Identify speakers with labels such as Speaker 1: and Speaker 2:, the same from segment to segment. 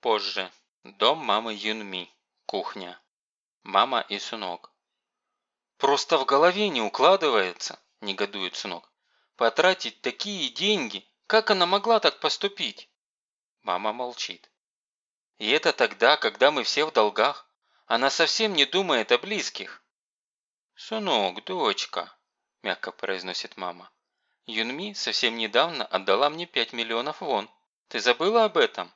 Speaker 1: Позже. Дом мамы Юнми. Кухня. Мама и Сунок. «Просто в голове не укладывается», – негодует Сунок. «Потратить такие деньги? Как она могла так поступить?» Мама молчит. «И это тогда, когда мы все в долгах. Она совсем не думает о близких». «Сунок, дочка», – мягко произносит мама. «Юнми совсем недавно отдала мне 5 миллионов вон. Ты забыла об этом?»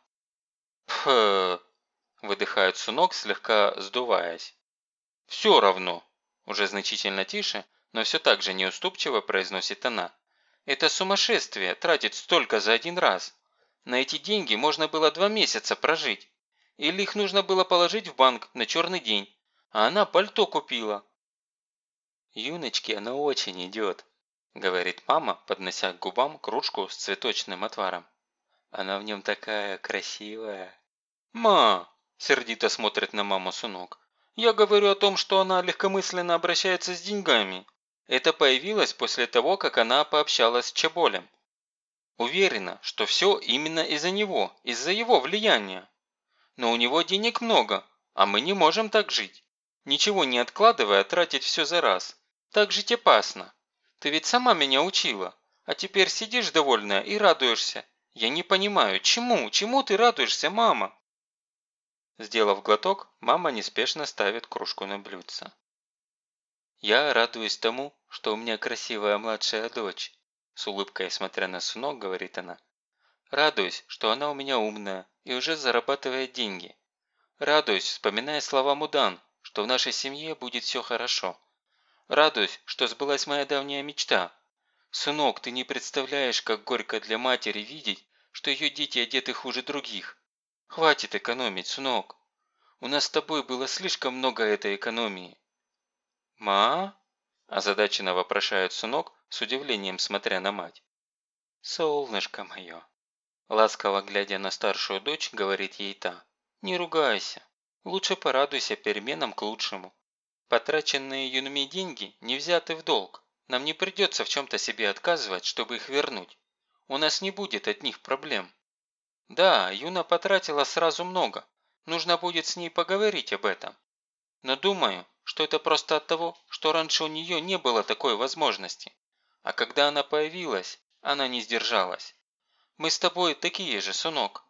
Speaker 1: «Пф...» – выдыхает Сунок, слегка сдуваясь. «Все равно», – уже значительно тише, но все так же неуступчиво произносит она. «Это сумасшествие, тратить столько за один раз. На эти деньги можно было два месяца прожить. Или их нужно было положить в банк на черный день, а она пальто купила». «Юночке она очень идет», – говорит мама, поднося к губам кружку с цветочным отваром. «Она в нем такая красивая». «Ма!» – сердито смотрит на маму сынок. «Я говорю о том, что она легкомысленно обращается с деньгами. Это появилось после того, как она пообщалась с Чеболем. Уверена, что все именно из-за него, из-за его влияния. Но у него денег много, а мы не можем так жить. Ничего не откладывая, тратить все за раз. Так жить опасно. Ты ведь сама меня учила, а теперь сидишь довольная и радуешься. Я не понимаю, чему, чему ты радуешься, мама?» Сделав глоток, мама неспешно ставит кружку на блюдце. «Я радуюсь тому, что у меня красивая младшая дочь», с улыбкой смотря на сынок, говорит она. «Радуюсь, что она у меня умная и уже зарабатывает деньги. Радуюсь, вспоминая слова Мудан, что в нашей семье будет все хорошо. Радуюсь, что сбылась моя давняя мечта. Сынок, ты не представляешь, как горько для матери видеть, что ее дети одеты хуже других. Хватит экономить, сынок. У нас с тобой было слишком много этой экономии». «Ма?» – озадаченно вопрошает сынок, с удивлением смотря на мать. «Солнышко мое!» Ласково глядя на старшую дочь, говорит ей та. «Не ругайся. Лучше порадуйся переменам к лучшему. Потраченные Юнми деньги не взяты в долг. Нам не придется в чем-то себе отказывать, чтобы их вернуть. У нас не будет от них проблем. Да, Юна потратила сразу много. Нужно будет с ней поговорить об этом. Но думаю, что это просто от того, что раньше у нее не было такой возможности. А когда она появилась, она не сдержалась. Мы с тобой такие же, сынок.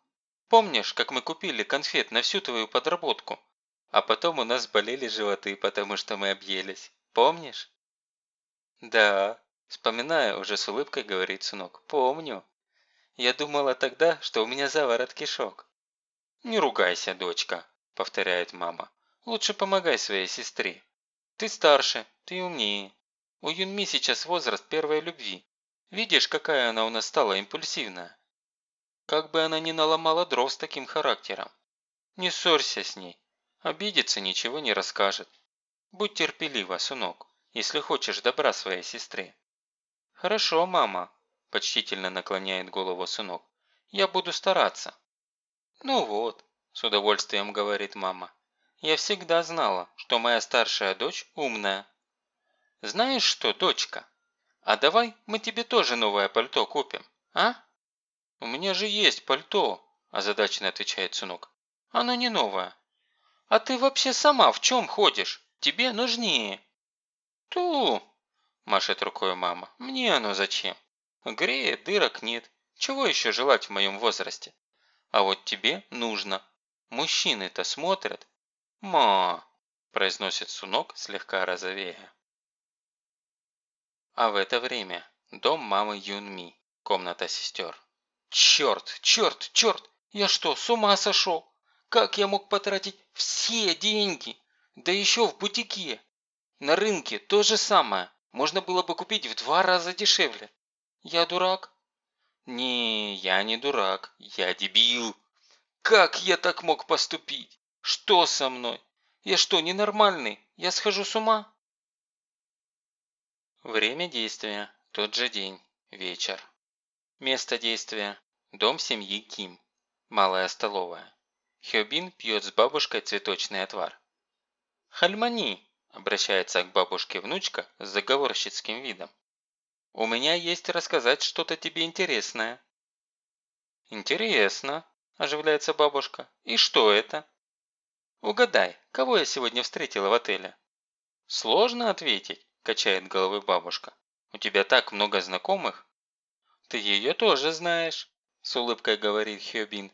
Speaker 1: Помнишь, как мы купили конфет на всю твою подработку? А потом у нас болели животы, потому что мы объелись. Помнишь? Да, вспоминая, уже с улыбкой говорит сынок. Помню. Я думала тогда, что у меня заворот кишок. Не ругайся, дочка, повторяет мама. Лучше помогай своей сестре. Ты старше, ты умнее. У Юнми сейчас возраст первой любви. Видишь, какая она у нас стала импульсивная. Как бы она ни наломала дров с таким характером. Не ссорься с ней. Обидится, ничего не расскажет. Будь терпелива, сынок, если хочешь добра своей сестре. Хорошо, мама, почтительно наклоняет голову сынок. Я буду стараться. Ну вот, с удовольствием говорит мама. Я всегда знала, что моя старшая дочь умная. Знаешь что, дочка, а давай мы тебе тоже новое пальто купим, а? У меня же есть пальто, озадаченно отвечает сынок. Оно не новое. А ты вообще сама в чем ходишь? Тебе нужнее». «Ту!» – машет рукой мама. «Мне оно зачем? Греет, дырок нет. Чего еще желать в моем возрасте? А вот тебе нужно. Мужчины-то смотрят». «Ма!» – произносит Сунок, слегка розовея. А в это время дом мамы Юнми, комната сестер. «Черт, черт, черт! Я что, с ума сошел? Как я мог потратить все деньги? Да еще в бутике. На рынке то же самое. Можно было бы купить в два раза дешевле. Я дурак? Не, я не дурак. Я дебил. Как я так мог поступить? Что со мной? Я что, ненормальный? Я схожу с ума? Время действия. Тот же день. Вечер. Место действия. Дом семьи Ким. Малая столовая. Хёбин пьет с бабушкой цветочный отвар. «Хальмани!» – обращается к бабушке внучка с заговорщицким видом. «У меня есть рассказать что-то тебе интересное». «Интересно», – оживляется бабушка. «И что это?» «Угадай, кого я сегодня встретила в отеле?» «Сложно ответить», – качает головой бабушка. «У тебя так много знакомых». «Ты ее тоже знаешь», – с улыбкой говорит Хёбин.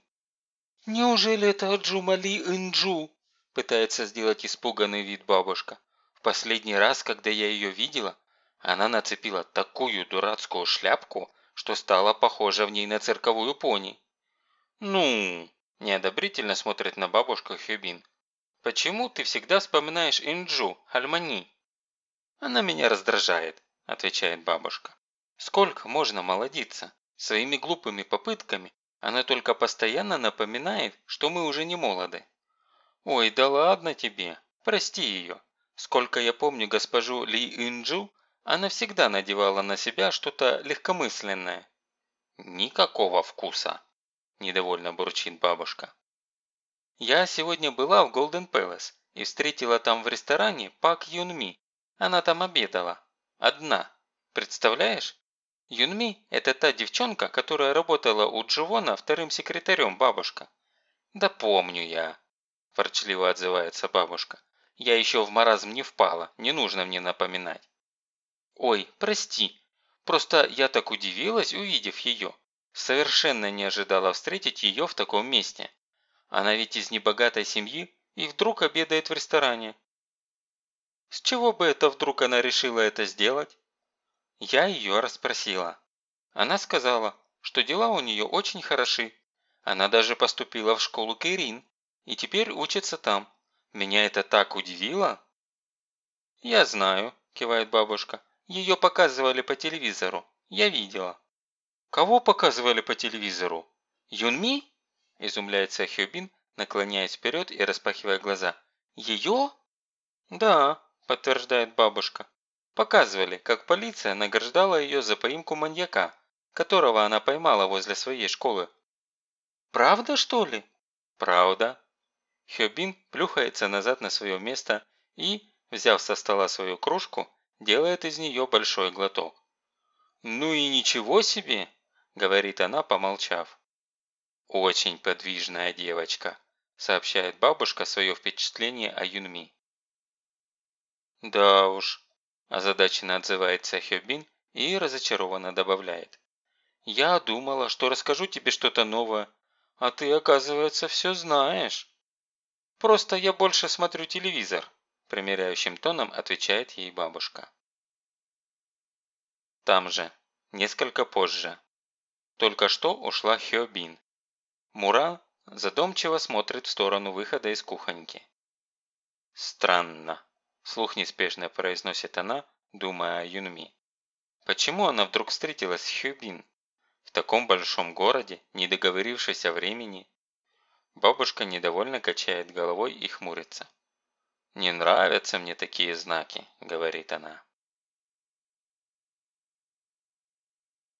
Speaker 1: «Неужели это Джумали Инджу?» – пытается сделать испуганный вид бабушка. «В последний раз, когда я ее видела, она нацепила такую дурацкую шляпку, что стала похожа в ней на цирковую пони». «Ну?» – неодобрительно смотрит на бабушку Хюбин. «Почему ты всегда вспоминаешь Инджу, Альмани?» «Она меня раздражает», – отвечает бабушка. «Сколько можно молодиться? Своими глупыми попытками она только постоянно напоминает, что мы уже не молоды». «Ой, да ладно тебе, прости ее. Сколько я помню госпожу Ли Инджу, она всегда надевала на себя что-то легкомысленное». «Никакого вкуса», – недовольно бурчит бабушка. Я сегодня была в Голден Пэлас и встретила там в ресторане Пак Юнми. Она там обедала. Одна. Представляешь? Юнми – это та девчонка, которая работала у Дживона вторым секретарем бабушка. Да помню я. Ворчливо отзывается бабушка. Я еще в маразм не впала, не нужно мне напоминать. Ой, прости. Просто я так удивилась, увидев ее. Совершенно не ожидала встретить ее в таком месте. Она ведь из небогатой семьи и вдруг обедает в ресторане. С чего бы это вдруг она решила это сделать? Я ее расспросила. Она сказала, что дела у нее очень хороши. Она даже поступила в школу Кэрин и теперь учится там. Меня это так удивило. Я знаю, кивает бабушка. Ее показывали по телевизору. Я видела. Кого показывали по телевизору? Юнми? Изумляется Хюбин, наклоняясь вперед и распахивая глаза. «Ее?» «Да», – подтверждает бабушка. Показывали, как полиция награждала ее за поимку маньяка, которого она поймала возле своей школы. «Правда, что ли?» «Правда». Хёбин плюхается назад на свое место и, взяв со стола свою кружку, делает из нее большой глоток. «Ну и ничего себе!» – говорит она, помолчав. «Очень подвижная девочка», – сообщает бабушка свое впечатление о Юнми. «Да уж», – озадаченно отзывается Хёбин и разочарованно добавляет. «Я думала, что расскажу тебе что-то новое, а ты, оказывается, все знаешь». «Просто я больше смотрю телевизор», – примеряющим тоном отвечает ей бабушка. Там же, несколько позже. Только что ушла Хёбин. Мура задумчиво смотрит в сторону выхода из кухоньки. «Странно», – слух неспешно произносит она, думая о Юнми. «Почему она вдруг встретилась с Хюбин? В таком большом городе, не договорившись о времени?» Бабушка недовольно качает головой и хмурится. «Не нравятся мне такие знаки», – говорит она.